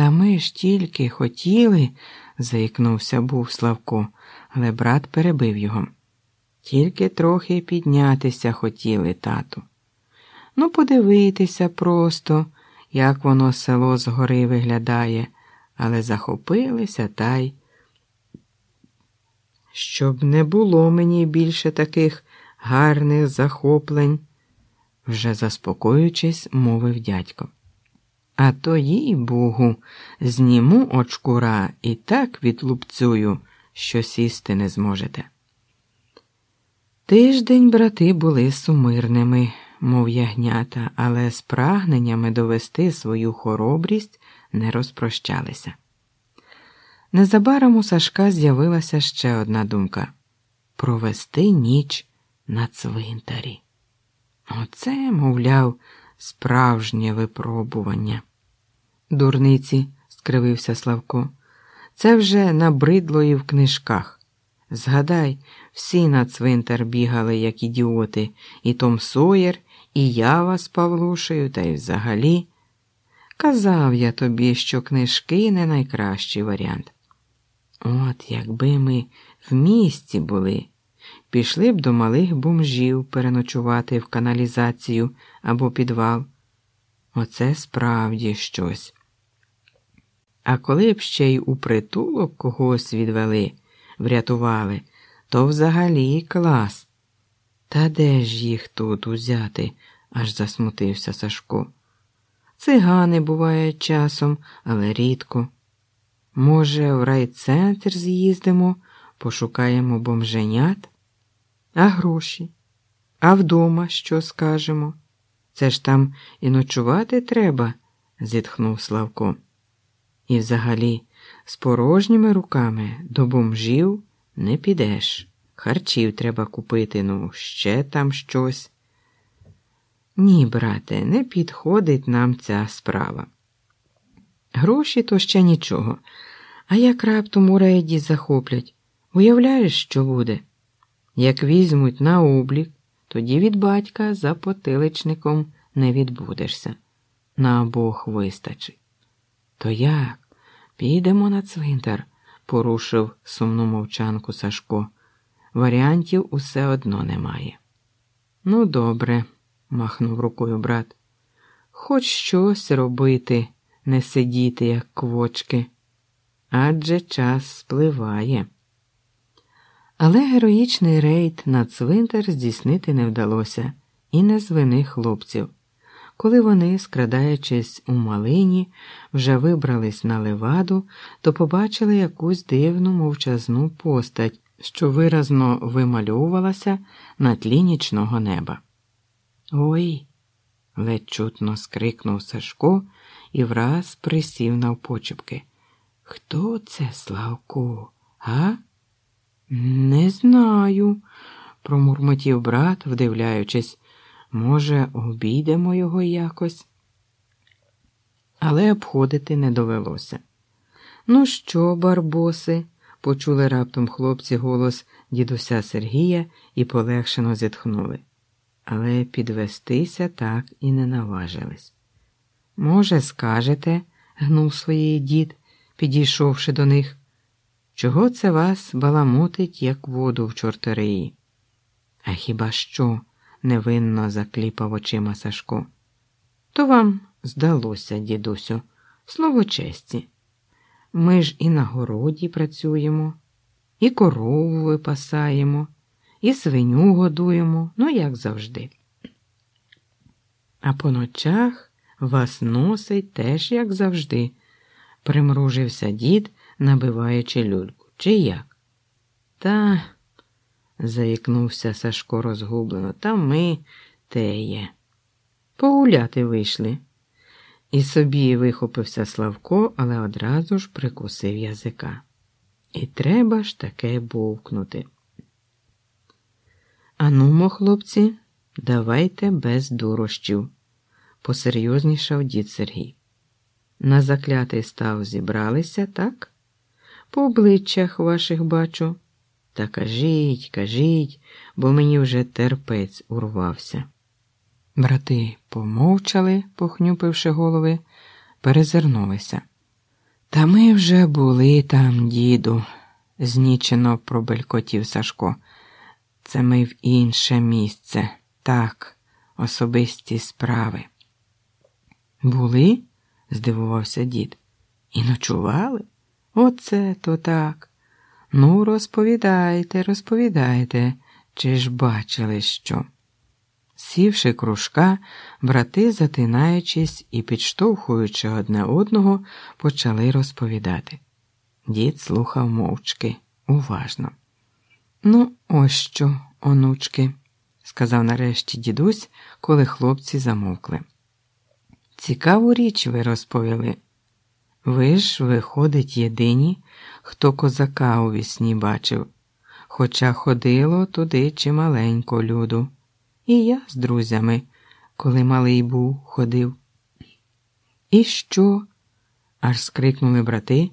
Та ми ж тільки хотіли, заїкнувся був Славко, але брат перебив його. Тільки трохи піднятися хотіли, тату. Ну, подивитися просто, як воно село згори виглядає, але захопилися та й. Щоб не було мені більше таких гарних захоплень, вже заспокоюючись, мовив дядько. А то, їй Богу, зніму очкура і так відлупцюю, що сісти не зможете. Тиждень брати були сумирними, мов ягнята, але з прагненнями довести свою хоробрість не розпрощалися. Незабаром у Сашка з'явилася ще одна думка провести ніч на цвинтарі. Оце, мовляв, справжнє випробування. Дурниці, скривився Славко, це вже набридло і в книжках. Згадай, всі на цвинтар бігали, як ідіоти, і Том Сойер, і Ява з Павлушею, та й взагалі. Казав я тобі, що книжки не найкращий варіант. От якби ми в місті були, пішли б до малих бомжів переночувати в каналізацію або підвал. Оце справді щось. А коли б ще й у притулок когось відвели, врятували, то взагалі клас. Та де ж їх тут узяти? аж засмутився Сашко. Цигани бувають часом, але рідко. Може, в райцентр з'їздимо, пошукаємо бомженят, а гроші? А вдома що скажемо? Це ж там і ночувати треба, зітхнув Славко. І взагалі, з порожніми руками до бомжів не підеш. Харчів треба купити, ну, ще там щось. Ні, брате, не підходить нам ця справа. Гроші то ще нічого. А як раптом у рейді захоплять, уявляєш, що буде? Як візьмуть на облік, тоді від батька за потиличником не відбудешся. На обох вистачить. То як? Підемо на цвинтар, порушив сумну мовчанку Сашко. Варіантів усе одно немає. Ну, добре, махнув рукою брат. Хоч щось робити, не сидіти, як квочки, адже час спливає. Але героїчний рейд на цвинтар здійснити не вдалося і не з вини хлопців. Коли вони, скрадаючись у малині, вже вибрались на леваду, то побачили якусь дивну мовчазну постать, що виразно вимальовувалася на тлі нічного неба. Ой. ледь чутно скрикнув Сашко і враз присів навпочепки. Хто це, Славко, а? Не знаю, промурмотів брат, вдивляючись. Може, обійдемо його якось? Але обходити не довелося. Ну що, барбоси? почули раптом хлопці голос дідуся Сергія і полегшено зітхнули. Але підвестися так і не наважились. Може, скажете, гнув своїй дід, підійшовши до них, чого це вас баламутить, як воду в чорториї? А хіба що? Невинно закліпав очима Сашко. То вам здалося, дідусю, слово честі. Ми ж і на городі працюємо, і корову випасаємо, і свиню годуємо, ну як завжди. А по ночах вас носить теж, як завжди, примружився дід, набиваючи люльку. Чи як? Та заїкнувся Сашко розгублено. Та ми теє. Погуляти вийшли. І собі вихопився Славко, але одразу ж прикусив язика. І треба ж таке бовкнути. Анумо, хлопці, давайте без дурощів, посерйознішав дід Сергій. На заклятий став зібралися, так? По обличчях ваших бачу. Та кажіть, кажіть, бо мені вже терпець урвався. Брати помовчали, похнюпивши голови, перезирнулися. Та ми вже були там, діду, знічено пробелькотів Сашко. Це ми в інше місце. Так, особисті справи. Були? здивувався дід. І ночували? Оце то так. Ну, розповідайте, розповідайте, чи ж бачили що? Сівши кружка, брати, затинаючись і підштовхуючи одне одного, почали розповідати. Дід слухав мовчки, уважно. Ну, ось що, онучки, сказав нарешті дідусь, коли хлопці замовкли. Цікаву річ ви розповіли. Ви ж, виходить, єдині, хто козака у вісні бачив, хоча ходило туди чималенько люду. І я з друзями, коли малий був, ходив. І що? аж скрикнули брати.